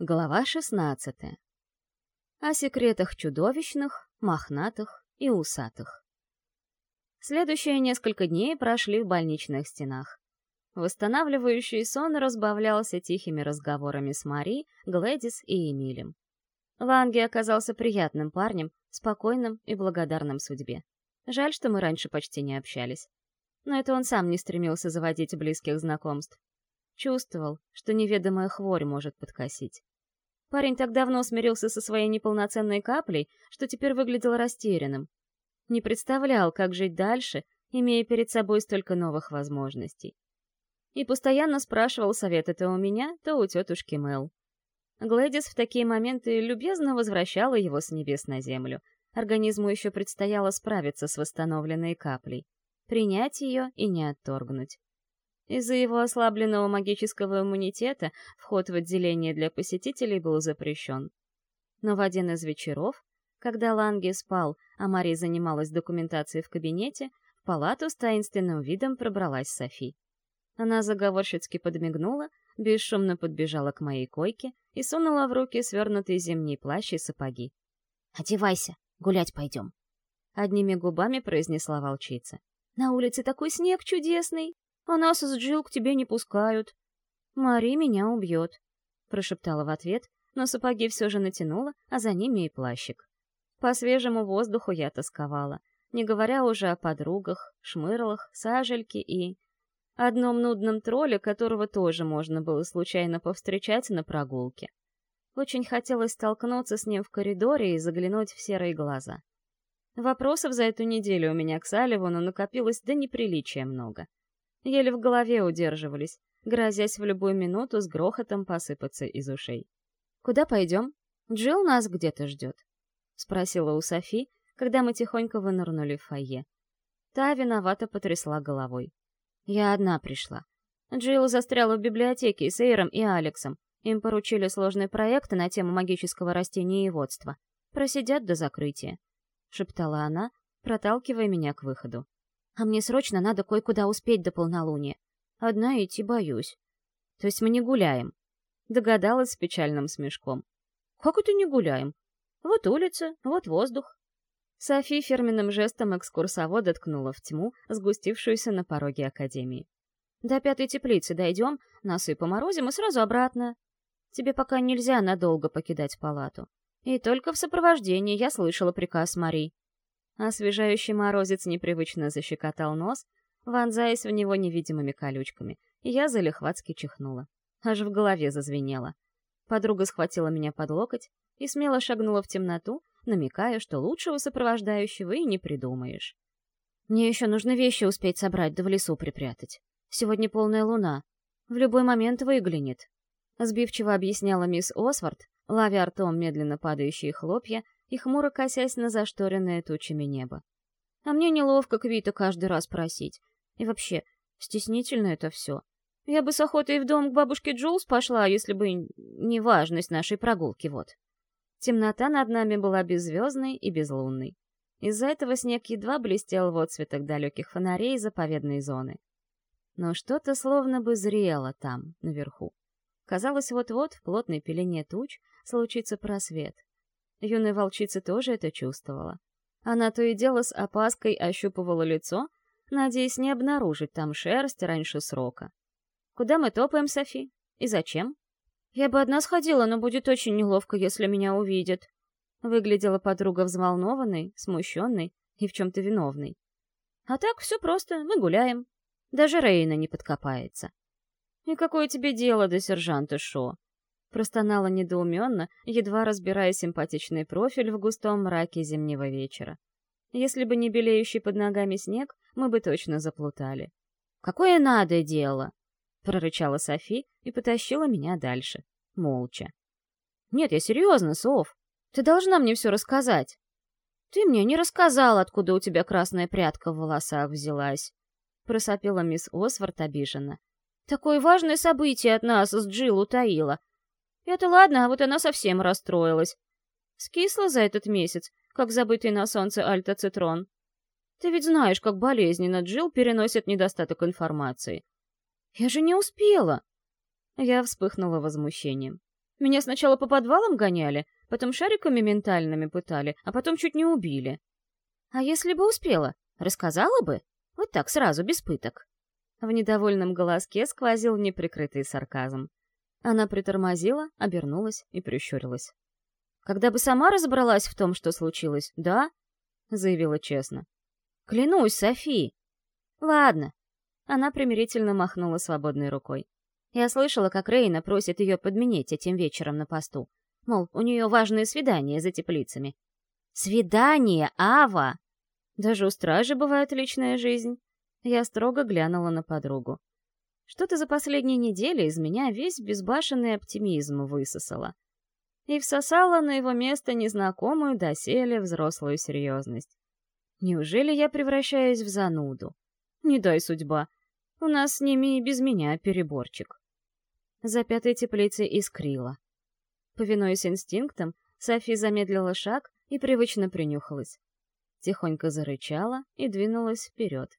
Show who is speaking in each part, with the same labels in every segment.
Speaker 1: Глава 16. О секретах чудовищных, мохнатых и усатых. Следующие несколько дней прошли в больничных стенах. Восстанавливающий сон разбавлялся тихими разговорами с Мари, Глэдис и Эмилем. Ланги оказался приятным парнем, спокойным и благодарным судьбе. Жаль, что мы раньше почти не общались. Но это он сам не стремился заводить близких знакомств. Чувствовал, что неведомая хворь может подкосить. Парень так давно смирился со своей неполноценной каплей, что теперь выглядел растерянным. Не представлял, как жить дальше, имея перед собой столько новых возможностей. И постоянно спрашивал советы то у меня, то у тетушки Мел. Глэдис в такие моменты любезно возвращала его с небес на землю. Организму еще предстояло справиться с восстановленной каплей, принять ее и не отторгнуть. Из-за его ослабленного магического иммунитета вход в отделение для посетителей был запрещен. Но в один из вечеров, когда Ланге спал, а Мари занималась документацией в кабинете, в палату с таинственным видом пробралась Софи. Она заговорщицки подмигнула, бесшумно подбежала к моей койке и сунула в руки свернутый зимний плащ и сапоги.
Speaker 2: «Одевайся, гулять пойдем», —
Speaker 1: одними губами произнесла волчица. «На улице такой снег чудесный!» А нас с Джилл к тебе не пускают. Мари меня убьет», — прошептала в ответ, но сапоги все же натянула, а за ними и плащик. По свежему воздуху я тосковала, не говоря уже о подругах, шмырлах, сажельке и... одном нудном тролле, которого тоже можно было случайно повстречать на прогулке. Очень хотелось столкнуться с ним в коридоре и заглянуть в серые глаза. Вопросов за эту неделю у меня к Салливану накопилось до неприличия много еле в голове удерживались, грозясь в любую минуту с грохотом посыпаться из ушей. «Куда пойдем? Джилл нас где-то ждет», — спросила у Софи, когда мы тихонько вынырнули в фойе. Та виновато потрясла головой. «Я одна пришла. Джилл застряла в библиотеке с Эйром и Алексом. Им поручили сложный проект на тему магического растениеводства. Просидят до закрытия», — шептала она, проталкивая меня к выходу. А мне срочно надо кое-куда успеть до полнолуния. Одна идти боюсь. То есть мы не гуляем. Догадалась с печальным смешком. Как это не гуляем? Вот улица, вот воздух. Софи фирменным жестом экскурсовода ткнула в тьму, сгустившуюся на пороге академии. До пятой теплицы дойдем, носы поморозим и сразу обратно. Тебе пока нельзя надолго покидать палату. И только в сопровождении я слышала приказ Мари. Освежающий морозец непривычно защекотал нос, вонзаясь в него невидимыми колючками, и я залихватски чихнула. Аж в голове зазвенело. Подруга схватила меня под локоть и смело шагнула в темноту, намекая, что лучшего сопровождающего и не придумаешь. «Мне еще нужно вещи успеть собрать да в лесу припрятать. Сегодня полная луна. В любой момент выглянет», — сбивчиво объясняла мисс Освард, ловя ртом медленно падающие хлопья и хмуро косясь на зашторенное тучами небо. А мне неловко Квита каждый раз просить. И вообще, стеснительно это все. Я бы с охотой в дом к бабушке Джулс пошла, если бы не важность нашей прогулки, вот. Темнота над нами была беззвездной и безлунной. Из-за этого снег едва блестел в отцветах далеких фонарей заповедной зоны. Но что-то словно бы зрело там, наверху. Казалось, вот-вот в плотной пелене туч случится просвет, Юная волчица тоже это чувствовала. Она то и дело с опаской ощупывала лицо, надеясь не обнаружить там шерсть раньше срока. «Куда мы топаем, Софи? И зачем?» «Я бы одна сходила, но будет очень неловко, если меня увидят». Выглядела подруга взволнованной, смущенной и в чем-то виновной. «А так все просто, мы гуляем. Даже Рейна не подкопается». «И какое тебе дело до сержанта Шо?» Простонала недоуменно, едва разбирая симпатичный профиль в густом мраке зимнего вечера. Если бы не белеющий под ногами снег, мы бы точно заплутали. «Какое надо дело?» — прорычала Софи и потащила меня дальше, молча. «Нет, я серьезно, Соф. Ты должна мне все рассказать». «Ты мне не рассказал, откуда у тебя красная прядка в волосах взялась», — просопела мисс Освард обиженно. «Такое важное событие от нас с Джилл утаила, это ладно, а вот она совсем расстроилась. Скисла за этот месяц, как забытый на солнце альта-цитрон. Ты ведь знаешь, как болезненно Джилл переносит недостаток информации. Я же не успела. Я вспыхнула возмущением. Меня сначала по подвалам гоняли, потом шариками ментальными пытали, а потом чуть не убили. А если бы успела, рассказала бы? Вот так сразу, без пыток. В недовольном голоске сквозил неприкрытый сарказм. Она притормозила, обернулась и прищурилась. «Когда бы сама разобралась в том, что случилось, да?» — заявила честно. «Клянусь, Софи!» «Ладно». Она примирительно махнула свободной рукой. Я слышала, как Рейна просит ее подменить этим вечером на посту. Мол, у нее важное свидание за теплицами. «Свидание, Ава!» Даже у стражи бывает личная жизнь. Я строго глянула на подругу. Что-то за последние недели из меня весь безбашенный оптимизм высосала. И всосала на его место незнакомую доселе взрослую серьезность. Неужели я превращаюсь в зануду? Не дай судьба. У нас с ними и без меня переборчик. За пятой теплицей искрила. Повинуясь инстинктам, Софи замедлила шаг и привычно принюхалась. Тихонько зарычала и двинулась вперед.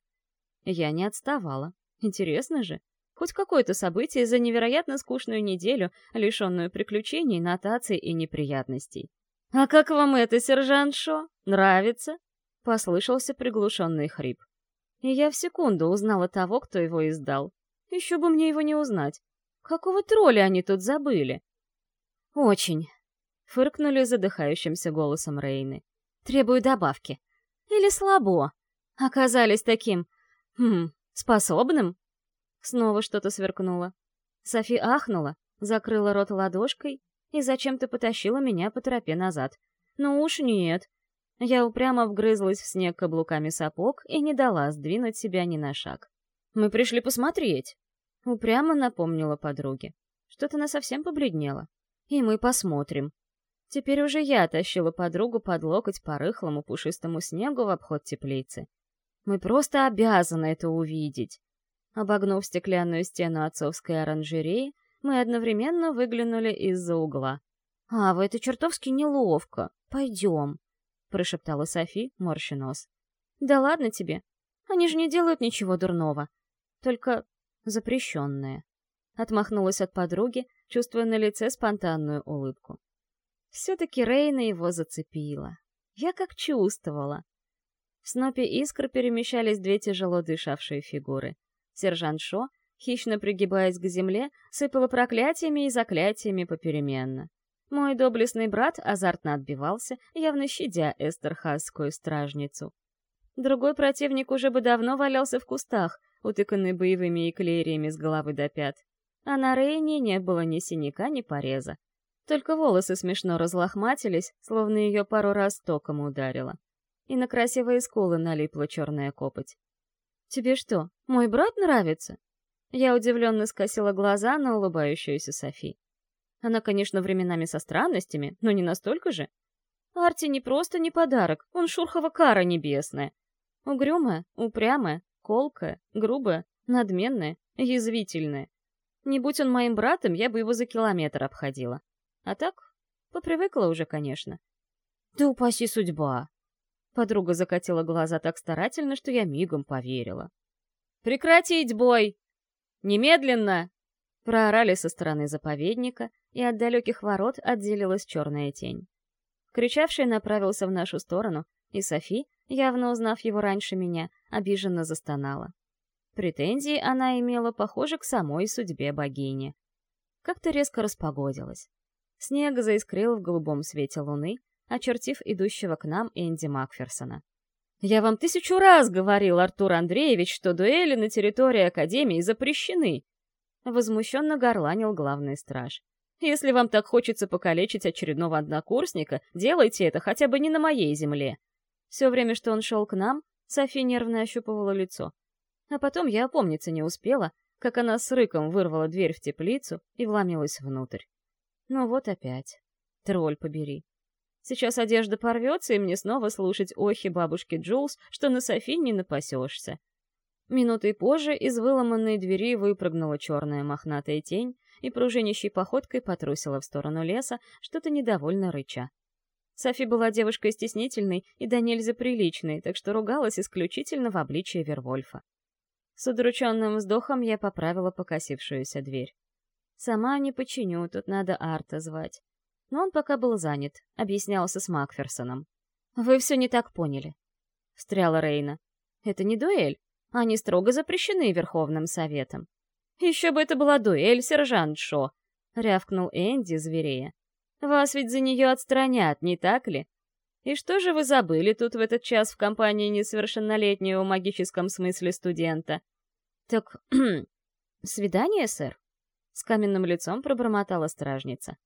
Speaker 1: Я не отставала. Интересно же. Хоть какое-то событие за невероятно скучную неделю, лишенную приключений, нотаций и неприятностей. «А как вам это, сержант Шо? Нравится?» — послышался приглушенный хрип. И я в секунду узнала того, кто его издал. Еще бы мне его не узнать. Какого тролля они тут забыли? «Очень», — фыркнули задыхающимся голосом Рейны. «Требую добавки. Или слабо. Оказались таким... Хм, способным?» Снова что-то сверкнуло. Софи ахнула, закрыла рот ладошкой и зачем-то потащила меня по тропе назад. Ну уж нет. Я упрямо вгрызлась в снег каблуками сапог и не дала сдвинуть себя ни на шаг. «Мы пришли посмотреть», — упрямо напомнила подруге. Что-то она совсем побледнела. «И мы посмотрим». Теперь уже я тащила подругу под локоть по рыхлому пушистому снегу в обход теплицы. Мы просто обязаны это увидеть. Обогнув стеклянную стену отцовской оранжереи, мы одновременно выглянули из-за угла. «А, вы это чертовски неловко. Пойдем», — прошептала Софи, морща нос. «Да ладно тебе. Они же не делают ничего дурного. Только запрещенное». Отмахнулась от подруги, чувствуя на лице спонтанную улыбку. Все-таки Рейна его зацепила. Я как чувствовала. В снопе искр перемещались две тяжело дышавшие фигуры — Сержант Шо, хищно пригибаясь к земле, сыпала проклятиями и заклятиями попеременно. Мой доблестный брат азартно отбивался, явно щадя эстерхасскую стражницу. Другой противник уже бы давно валялся в кустах, утыканный боевыми эклериями с головы до пят. А на Рейне не было ни синяка, ни пореза. Только волосы смешно разлохматились, словно ее пару раз током ударило. И на красивые скулы налипла черная копоть. «Тебе что, мой брат нравится?» Я удивленно скосила глаза на улыбающуюся Софи. Она, конечно, временами со странностями, но не настолько же. Арти не просто не подарок, он шурхова кара небесная. Угрюмая, упрямая, колкая, грубая, надменная, язвительная. Не будь он моим братом, я бы его за километр обходила. А так, попривыкла уже, конечно. Да упаси судьба. Подруга закатила глаза так старательно, что я мигом поверила. «Прекратить бой! Немедленно!» Проорали со стороны заповедника, и от далеких ворот отделилась черная тень. Кричавший направился в нашу сторону, и Софи, явно узнав его раньше меня, обиженно застонала. Претензии она имела, похоже, к самой судьбе богини. Как-то резко распогодилось. Снег заискрил в голубом свете луны, очертив идущего к нам Энди Макферсона. «Я вам тысячу раз говорил, Артур Андреевич, что дуэли на территории Академии запрещены!» Возмущенно горланил главный страж. «Если вам так хочется покалечить очередного однокурсника, делайте это хотя бы не на моей земле!» Все время, что он шел к нам, Софи нервно ощупывала лицо. А потом я опомниться не успела, как она с рыком вырвала дверь в теплицу и вломилась внутрь. Ну вот опять. Тролль побери. Сейчас одежда порвется, и мне снова слушать охи бабушки Джулс, что на Софи не напасешься. Минутой позже из выломанной двери выпрыгнула черная мохнатая тень и пружинящей походкой потрусила в сторону леса, что-то недовольно рыча. Софи была девушкой стеснительной и до нельзя приличной, так что ругалась исключительно в обличии Вервольфа. С удрученным вздохом я поправила покосившуюся дверь. Сама не починю, тут надо Арта звать. Но он пока был занят, объяснялся с Макферсоном. «Вы все не так поняли», — встряла Рейна. «Это не дуэль. Они строго запрещены Верховным Советом». «Еще бы это была дуэль, сержант Шо», — рявкнул Энди, зверея. «Вас ведь за нее отстранят, не так ли? И что же вы забыли тут в этот час в компании несовершеннолетнего в магическом смысле студента? Так, свидание, сэр? С каменным лицом пробормотала стражница.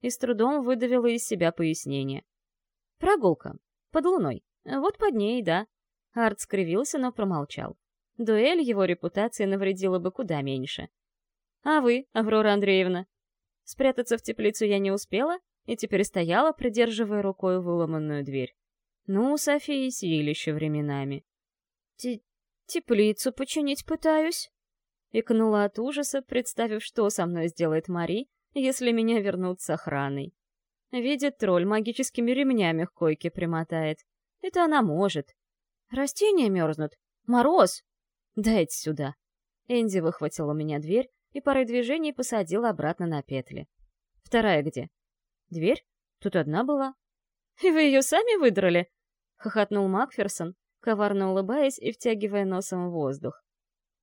Speaker 1: И с трудом выдавила из себя пояснение. Прогулка. Под луной. Вот под ней, да. Арт скривился, но промолчал. Дуэль его репутации навредила бы куда меньше. А вы, Аврора Андреевна? Спрятаться в теплицу я не успела, и теперь стояла, придерживая рукой выломанную дверь. Ну, София силище временами. Т «Теплицу починить пытаюсь?» Икнула от ужаса, представив, что со мной сделает Мари, если меня вернут с охраной. Видит тролль, магическими ремнями к койке примотает. Это она может. Растения мерзнут. Мороз! Дайте сюда. Энди выхватил у меня дверь и парой движений посадил обратно на петли. Вторая где? Дверь? Тут одна была. И вы ее сами выдрали? Хохотнул Макферсон, коварно улыбаясь и втягивая носом воздух.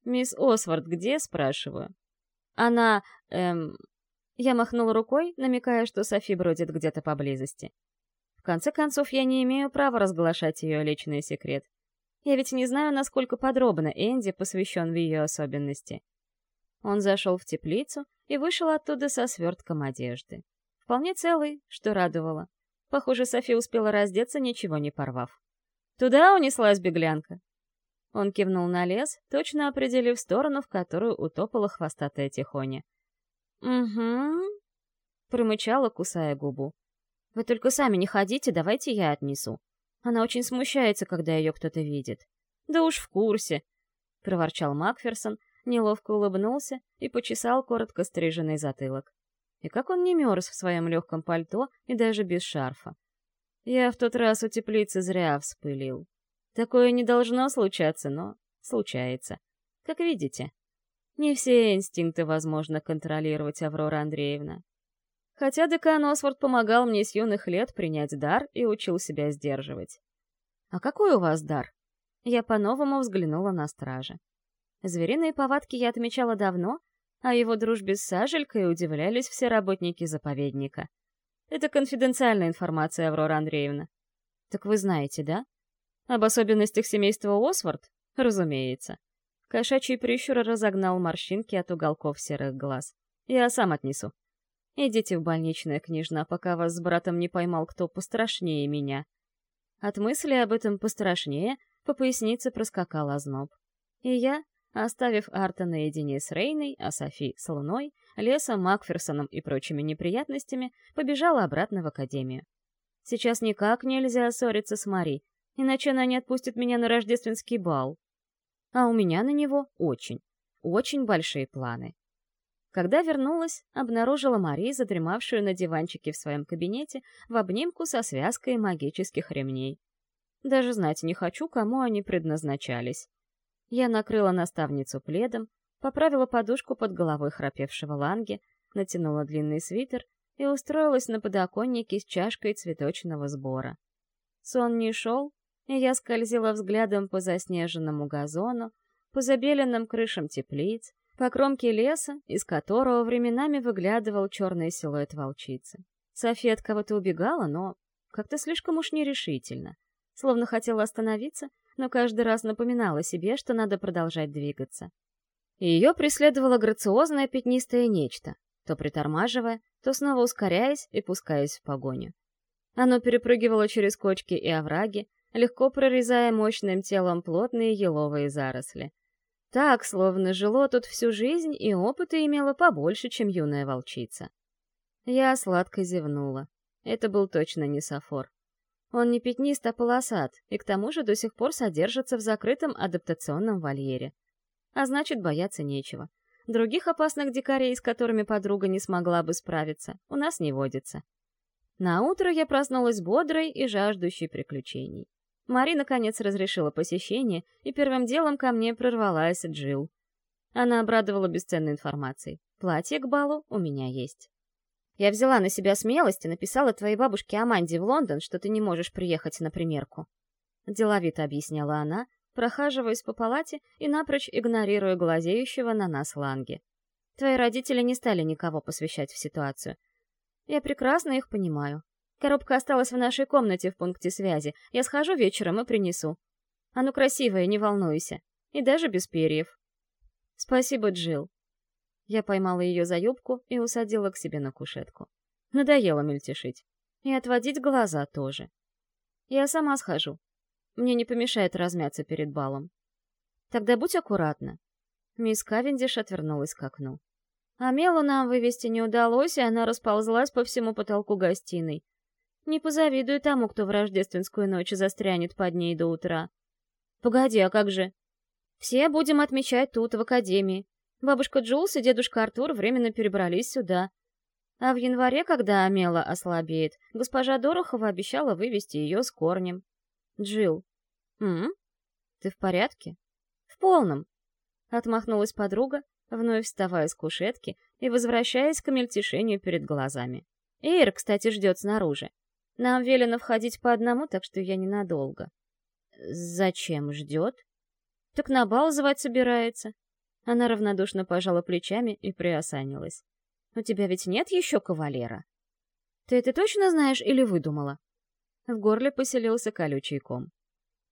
Speaker 1: «Мисс Освард где?» — спрашиваю. «Она... эм...» Я махнула рукой, намекая, что Софи бродит где-то поблизости. В конце концов, я не имею права разглашать ее личный секрет. Я ведь не знаю, насколько подробно Энди посвящен в ее особенности. Он зашел в теплицу и вышел оттуда со свертком одежды. Вполне целый, что радовало. Похоже, Софи успела раздеться, ничего не порвав. Туда унеслась беглянка. Он кивнул на лес, точно определив сторону, в которую утопала хвостатая тихоня. «Угу», — промычала, кусая губу. «Вы только сами не ходите, давайте я отнесу. Она очень смущается, когда ее кто-то видит». «Да уж в курсе», — проворчал Макферсон, неловко улыбнулся и почесал коротко стриженный затылок. И как он не мерз в своем легком пальто и даже без шарфа. Я в тот раз у теплицы зря вспылил. Такое не должно случаться, но случается. Как видите, не все инстинкты возможно контролировать, Аврора Андреевна. Хотя декан Осворд помогал мне с юных лет принять дар и учил себя сдерживать. «А какой у вас дар?» Я по-новому взглянула на стража. Звериные повадки я отмечала давно, о его дружбе с Сажелькой удивлялись все работники заповедника. Это конфиденциальная информация, Аврора Андреевна. Так вы знаете, да? Об особенностях семейства Освард? Разумеется. Кошачий прищур разогнал морщинки от уголков серых глаз. Я сам отнесу. Идите в больничное, княжна, пока вас с братом не поймал кто пострашнее меня. От мысли об этом пострашнее по пояснице проскакал озноб. И я, Оставив Арта наедине с Рейной, а Софи с Луной, Лесом, Макферсоном и прочими неприятностями, побежала обратно в академию. Сейчас никак нельзя ссориться с Мари, иначе она не отпустит меня на рождественский бал. А у меня на него очень, очень большие планы. Когда вернулась, обнаружила Мари, задремавшую на диванчике в своем кабинете, в обнимку со связкой магических ремней. Даже знать не хочу, кому они предназначались. Я накрыла наставницу пледом, поправила подушку под головой храпевшего Ланги, натянула длинный свитер и устроилась на подоконнике с чашкой цветочного сбора. Сон не шел, я скользила взглядом по заснеженному газону, по забеленным крышам теплиц, по кромке леса, из которого временами выглядывал черный силуэт волчицы. София от кого-то убегала, но как-то слишком уж нерешительно, словно хотела остановиться но каждый раз напоминала себе, что надо продолжать двигаться. Ее преследовало грациозное пятнистое нечто, то притормаживая, то снова ускоряясь и пускаясь в погоню. Оно перепрыгивало через кочки и овраги, легко прорезая мощным телом плотные еловые заросли. Так, словно жило тут всю жизнь и опыта имело побольше, чем юная волчица. Я сладко зевнула. Это был точно не Сафор. Он не пятнист, а полосат, и к тому же до сих пор содержится в закрытом адаптационном вольере. А значит, бояться нечего. Других опасных дикарей, с которыми подруга не смогла бы справиться, у нас не водится. На утро я проснулась бодрой и жаждущей приключений. Мари наконец разрешила посещение, и первым делом ко мне прорвалась Джилл. Она обрадовала бесценной информацией. Платье к балу у меня есть. Я взяла на себя смелость и написала твоей бабушке Аманде в Лондон, что ты не можешь приехать на примерку. Деловито объясняла она, прохаживаясь по палате и напрочь игнорируя глазеющего на нас Ланги. Твои родители не стали никого посвящать в ситуацию. Я прекрасно их понимаю. Коробка осталась в нашей комнате в пункте связи. Я схожу вечером и принесу. Оно красивое, не волнуйся. И даже без перьев. Спасибо, Джилл. Я поймала ее за юбку и усадила к себе на кушетку. Надоело мельтешить. И отводить глаза тоже. Я сама схожу. Мне не помешает размяться перед балом. Тогда будь аккуратна. Мисс Кавендиш отвернулась к окну. А Мелу нам вывести не удалось, и она расползлась по всему потолку гостиной. Не позавидую тому, кто в рождественскую ночь застрянет под ней до утра. Погоди, а как же? Все будем отмечать тут, в академии. Бабушка Джулс и дедушка Артур временно перебрались сюда. А в январе, когда Амела ослабеет, госпожа Дорохова обещала вывести ее с корнем. Джил, «М? Ты в порядке?» «В полном», — отмахнулась подруга, вновь вставая с кушетки и возвращаясь к мельтешению перед глазами. «Эйр, кстати, ждет снаружи. Нам велено входить по одному, так что я ненадолго». «Зачем ждет?» «Так на бал звать собирается». Она равнодушно пожала плечами и приосанилась. «У тебя ведь нет еще кавалера?» «Ты это точно знаешь или выдумала?» В горле поселился колючий ком.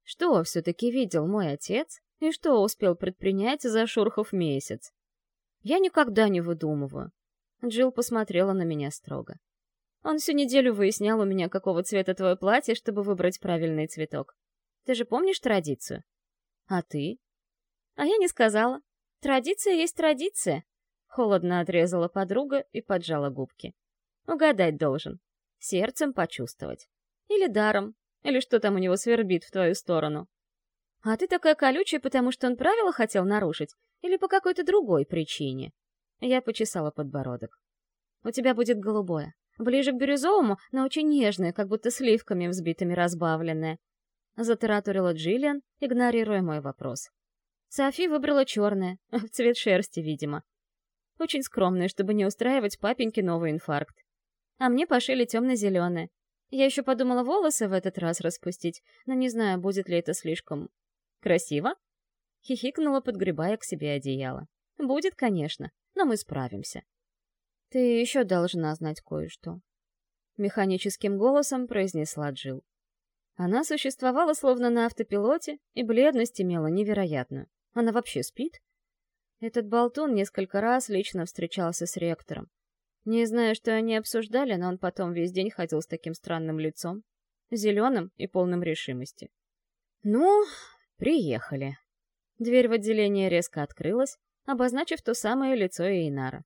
Speaker 1: Что все-таки видел мой отец и что успел предпринять за Шурхов месяц? Я никогда не выдумываю. Джилл посмотрела на меня строго. Он всю неделю выяснял у меня, какого цвета твое платье, чтобы выбрать правильный цветок. Ты же помнишь традицию? А ты? А я не сказала. Традиция есть традиция. Холодно отрезала подруга и поджала губки. Угадать должен. Сердцем почувствовать. Или даром, или что там у него свербит в твою сторону. А ты такая колючая, потому что он правила хотел нарушить, или по какой-то другой причине? Я почесала подбородок. У тебя будет голубое. Ближе к бирюзовому, но очень нежное, как будто сливками взбитыми разбавленное. Затараторила Джиллиан, игнорируя мой вопрос. Софи выбрала черное, в цвет шерсти, видимо. Очень скромное, чтобы не устраивать папеньке новый инфаркт. А мне пошили темно-зеленое, я еще подумала волосы в этот раз распустить, но не знаю, будет ли это слишком... красиво? Хихикнула, подгребая к себе одеяло. Будет, конечно, но мы справимся. Ты еще должна знать кое-что. Механическим голосом произнесла Джил. Она существовала словно на автопилоте, и бледность имела невероятную. Она вообще спит? Этот болтун несколько раз лично встречался с ректором. Не знаю, что они обсуждали, но он потом весь день ходил с таким странным лицом, зеленым и полным решимости. Ну, приехали. Дверь в отделение резко открылась, обозначив то самое лицо Эйнара.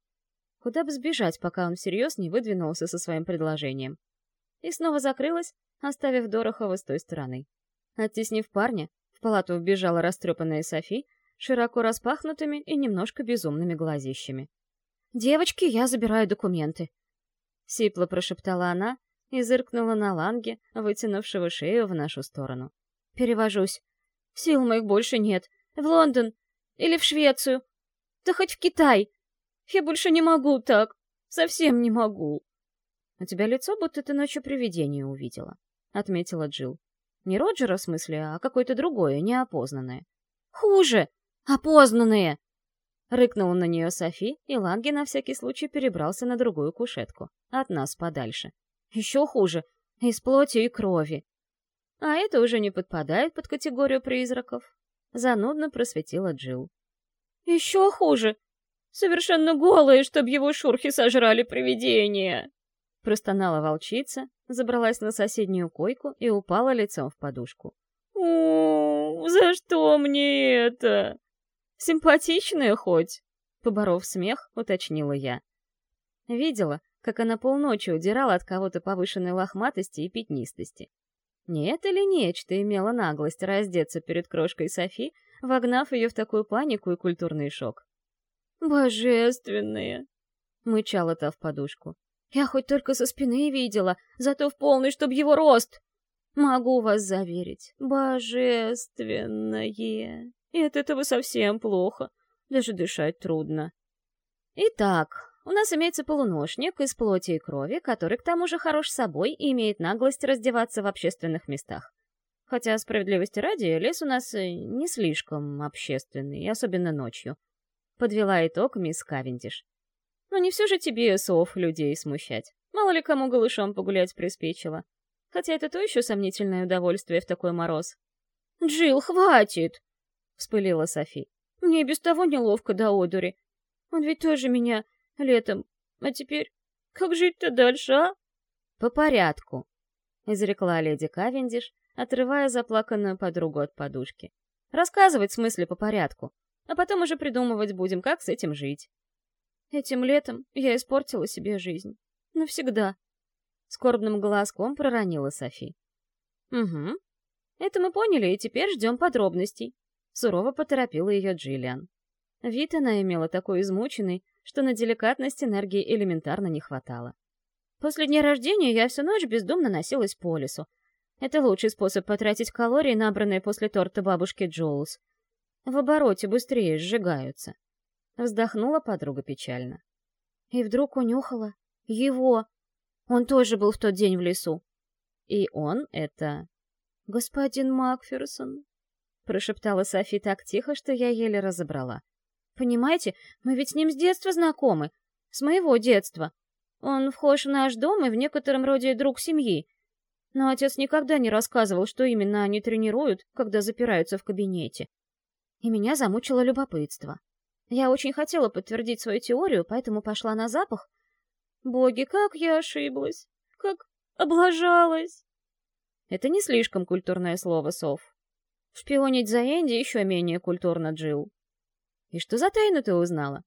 Speaker 1: Куда бы сбежать, пока он всерьез не выдвинулся со своим предложением. И снова закрылась, оставив Дорохова с той стороны. Оттеснив парня, в палату вбежала растрепанная Софи, широко распахнутыми и немножко безумными глазищами. «Девочки, я забираю документы!» Сипло прошептала она и зыркнула на Ланге, вытянувшего шею в нашу сторону. «Перевожусь. Сил моих больше нет. В Лондон. Или в Швецию. Да хоть в Китай. Я больше не могу так. Совсем не могу». «У тебя лицо, будто ты ночью привидение увидела», — отметила Джилл. «Не Роджера, в смысле, а какое-то другое, неопознанное». «Хуже! Опознанное!» Рыкнула на нее Софи, и Ланги на всякий случай перебрался на другую кушетку, от нас подальше. Еще хуже, из плоти и крови. А это уже не подпадает под категорию призраков. Занудно просветила Джил. Еще хуже. Совершенно голые, чтоб его шурхи сожрали привидения. Простонала волчица, забралась на соседнюю койку и упала лицом в подушку. «У, за что мне это?» Симпатичная хоть?» Поборов смех, уточнила я. Видела, как она полночи удирала от кого-то повышенной лохматости и пятнистости. Не это ли нечто имело наглость раздеться перед крошкой Софи, вогнав ее в такую панику и культурный шок? «Божественные!» — мычала та в подушку. «Я хоть только со спины видела, зато в полный, чтоб его рост!» «Могу вас заверить, божественное!» И от этого совсем плохо. Даже дышать трудно. Итак, у нас имеется полуношник из плоти и крови, который к тому же хорош собой и имеет наглость раздеваться в общественных местах. Хотя, справедливости ради, лес у нас э, не слишком общественный, особенно ночью. Подвела итог мисс Кавендиш. Но не все же тебе, сов, людей смущать. Мало ли кому голышом погулять приспичило. Хотя это то еще сомнительное удовольствие в такой мороз. «Джилл, хватит!» — вспылила Софи. «Мне без того неловко до одури. Он ведь тоже меня летом. А теперь как жить-то дальше, а?» «По порядку», — изрекла леди Кавендиш, отрывая заплаканную подругу от подушки. Рассказывать в смысле по порядку, а потом уже придумывать будем, как с этим жить. Этим летом я испортила себе жизнь. Навсегда. Скорбным голоском проронила Софи. Угу. Это мы поняли, и теперь ждем подробностей. Сурово поторопила ее Джиллиан. Вид она имела такой измученный, что на деликатность энергии элементарно не хватало. После дня рождения я всю ночь бездумно носилась по лесу, это лучший способ потратить калории, набранные после торта бабушки Джоулс. В обороте быстрее сжигаются. Вздохнула подруга печально. И вдруг унюхала. Его! Он тоже был в тот день в лесу. И он — это... «Господин Макферсон», — прошептала Софи так тихо, что я еле разобрала. «Понимаете, мы ведь с ним с детства знакомы. С моего детства. Он вхож в наш дом и в некотором роде друг семьи. Но отец никогда не рассказывал, что именно они тренируют, когда запираются в кабинете. И меня замучило любопытство. Я очень хотела подтвердить свою теорию, поэтому пошла на запах. Боги, как я ошиблась! Как облажалась! Это не слишком культурное слово, Сов. Шпионить за Энди еще менее культурно, Джилл. И что за тайну ты узнала?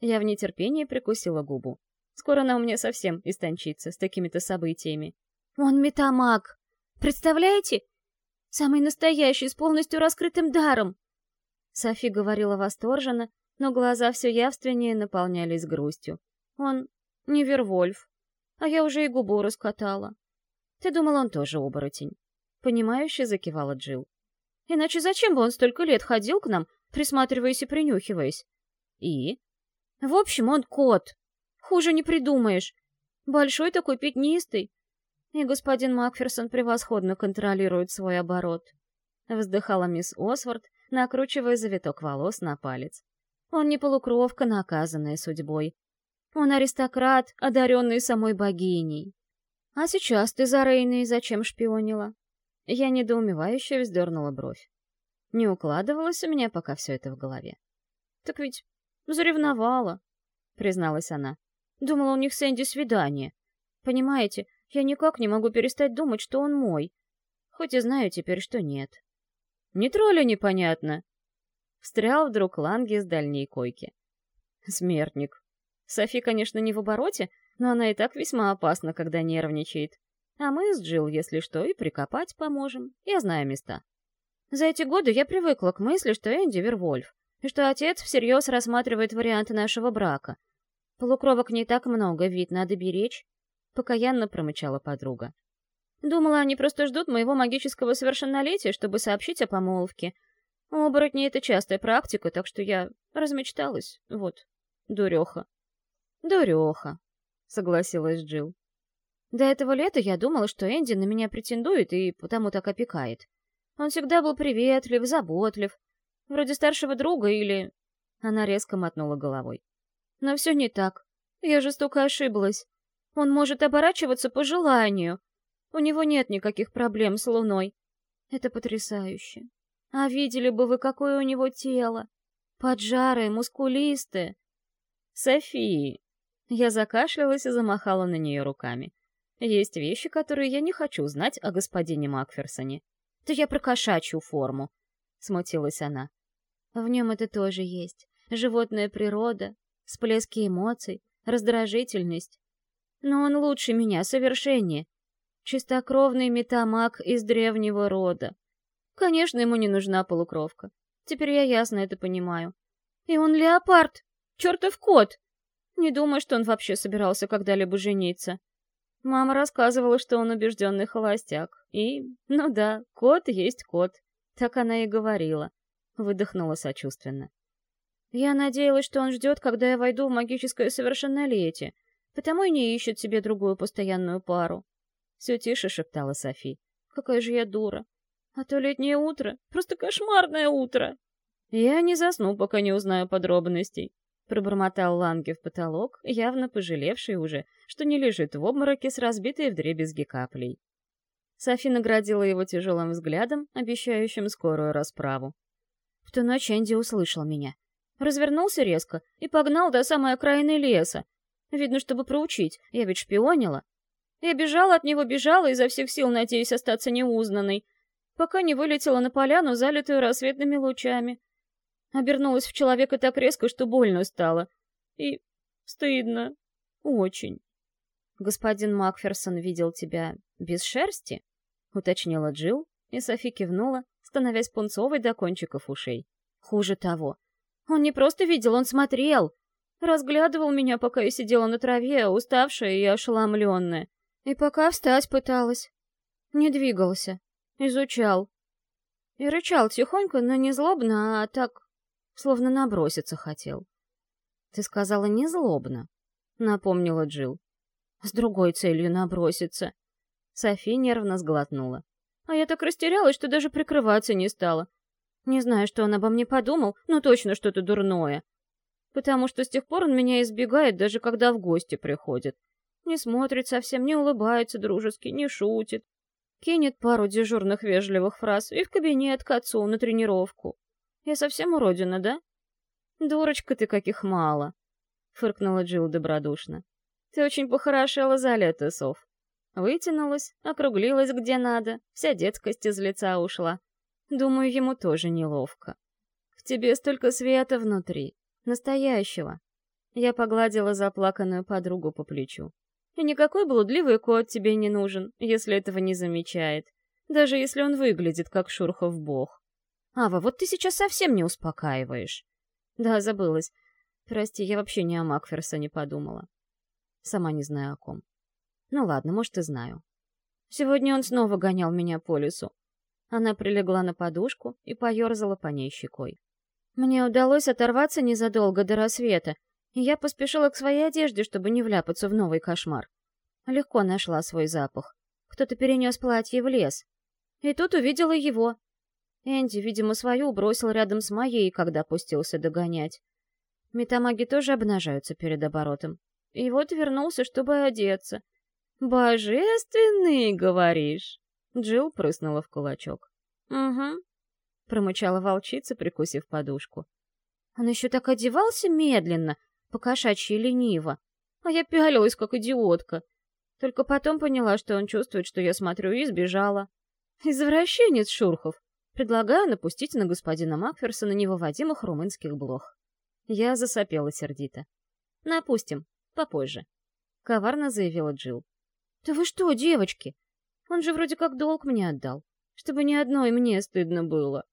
Speaker 1: Я в нетерпении прикусила губу. Скоро она у меня совсем истончится с такими-то событиями. Он метамаг. Представляете? Самый настоящий, с полностью раскрытым даром. Софи говорила восторженно, но глаза все явственнее наполнялись грустью. Он не Вервольф, а я уже и губу раскатала. Ты думал, он тоже оборотень? Понимающе закивала Джил. Иначе зачем бы он столько лет ходил к нам, присматриваясь и принюхиваясь? И? В общем, он кот. Хуже не придумаешь. Большой такой пятнистый, и господин Макферсон превосходно контролирует свой оборот. Вздыхала мисс Осворд, накручивая завиток волос на палец. Он не полукровка, наказанная судьбой. Он аристократ, одаренный самой богиней. А сейчас ты за Рейной зачем шпионила? Я недоумевающе вздернула бровь. Не укладывалось у меня пока все это в голове. Так ведь заревновала, призналась она. Думала, у них с Энди свидание. Понимаете, я никак не могу перестать думать, что он мой. Хоть и знаю теперь, что нет. Не тролля непонятно. Встрял вдруг Ланги с дальней койки. Смертник. Софи, конечно, не в обороте, но она и так весьма опасна, когда нервничает. А мы с Джилл, если что, и прикопать поможем. Я знаю места. За эти годы я привыкла к мысли, что Энди Вервольф, и что отец всерьез рассматривает варианты нашего брака. Полукровок не так много, вид надо беречь. — покаянно промычала подруга. «Думала, они просто ждут моего магического совершеннолетия, чтобы сообщить о помолвке. У оборотней это частая практика, так что я размечталась. Вот, дуреха». «Дуреха», — согласилась Джилл. До этого лета я думала, что Энди на меня претендует и потому так опекает. Он всегда был приветлив, заботлив, вроде старшего друга или... Она резко мотнула головой. Но все не так. Я жестоко ошиблась. Он может оборачиваться по желанию. У него нет никаких проблем с Луной. Это потрясающе. А видели бы вы, какое у него тело. Поджарое, мускулистое. Софии. Я закашлялась и замахала на нее руками. Есть вещи, которые я не хочу знать о господине Макферсоне. Да я про кошачью форму. Смутилась она. В нем это тоже есть. Животная природа, всплески эмоций, раздражительность. Но он лучше меня, совершеннее. Чистокровный метамаг из древнего рода. Конечно, ему не нужна полукровка. Теперь я ясно это понимаю. И он леопард! Чертов кот! Не думаю, что он вообще собирался когда-либо жениться. Мама рассказывала, что он убежденный холостяк. И, ну да, кот есть кот. Так она и говорила. Выдохнула сочувственно. Я надеялась, что он ждет, когда я войду в магическое совершеннолетие, потому и не ищет себе другую постоянную пару. Все тише шептала Софи. Какая же я дура. А то летнее утро, просто кошмарное утро. Я не засну, пока не узнаю подробностей. Пробормотал Ланге в потолок, явно пожалевший уже, что не лежит в обмороке с разбитой вдребезги каплей. Софи наградила его тяжелым взглядом, обещающим скорую расправу. В ту ночь Энди услышал меня. Развернулся резко и погнал до самой окраины леса. Видно, чтобы проучить, я ведь шпионила. Я бежала от него, бежала, изо всех сил надеясь остаться неузнанной, пока не вылетела на поляну, залитую рассветными лучами. Обернулась в человека так резко, что больно стало. И стыдно. Очень. «Господин Макферсон видел тебя без шерсти?» — уточнила Джилл, и Софи кивнула, становясь пунцовой до кончиков ушей. «Хуже того. Он не просто видел, он смотрел. Разглядывал меня, пока я сидела на траве, уставшая и ошеломленная. И пока встать пыталась. Не двигался. Изучал. И рычал тихонько, но не злобно, а так словно наброситься хотел. «Ты сказала не злобно», — напомнила Джил. «С другой целью наброситься». Софи нервно сглотнула. А я так растерялась, что даже прикрываться не стала. Не знаю, что он обо мне подумал, но точно что-то дурное. Потому что с тех пор он меня избегает, даже когда в гости приходит. Не смотрит совсем, не улыбается дружески, не шутит. Кинет пару дежурных вежливых фраз и в кабинет к отцу на тренировку. Я совсем уродина, да? Дурочка ты каких мало, фыркнула Джилл добродушно. Ты очень похорошела за лето, Сов. Вытянулась, округлилась где надо, вся детскость из лица ушла. Думаю, ему тоже неловко. В тебе столько света внутри, настоящего. Я погладила заплаканную подругу по плечу. И никакой блудливый кот тебе не нужен, если этого не замечает, даже если он выглядит как Шурхов бог. Ава, вот ты сейчас совсем не успокаиваешь. Да, забылась. Прости, я вообще не о Макферсоне подумала. Сама не знаю о ком. Ну ладно, может, и знаю. Сегодня он снова гонял меня по лесу. Она прилегла на подушку и поерзала по ней щекой. Мне удалось оторваться незадолго до рассвета, я поспешила к своей одежде, чтобы не вляпаться в новый кошмар. Легко нашла свой запах. Кто-то перенес платье в лес. И тут увидела его, Энди, видимо, свою бросил рядом с моей, когда пустился догонять. Метамаги тоже обнажаются перед оборотом. И вот вернулся, чтобы одеться. «Божественный, говоришь?» Джилл прыснула в кулачок. «Угу», — промычала волчица, прикусив подушку. Он еще так одевался медленно, покошачьи лениво. А я пялилась, как идиотка. Только потом поняла, что он чувствует, что я смотрю, и сбежала. Извращенец Шурхов. Предлагаю напустить на господина Макферсона невыводимых румынских блох. Я засопела сердито. Напустим, попозже. Коварно заявила Джилл. Да вы что, девочки? Он же вроде как долг мне отдал, чтобы ни одной мне стыдно было.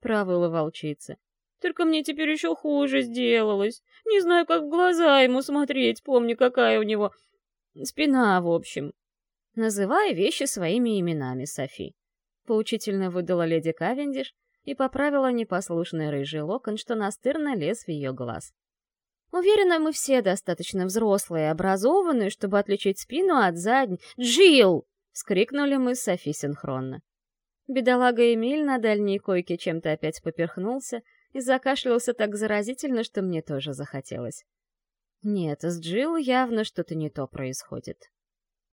Speaker 1: Правила волчица. Только мне теперь еще хуже сделалось. Не знаю, как в глаза ему смотреть, помню, какая у него спина, в общем. Называй вещи своими именами, Софи поучительно выдала леди Кавендиш и поправила непослушный рыжий локон, что настырно лез в ее глаз. Уверена, мы все достаточно взрослые и образованные, чтобы отличить спину от задней. «Джилл!» — скрикнули мы с Софи синхронно. Бедолага Эмиль на дальней койке чем-то опять поперхнулся и закашлялся так заразительно, что мне тоже захотелось. Нет, с Джилл явно что-то не то происходит.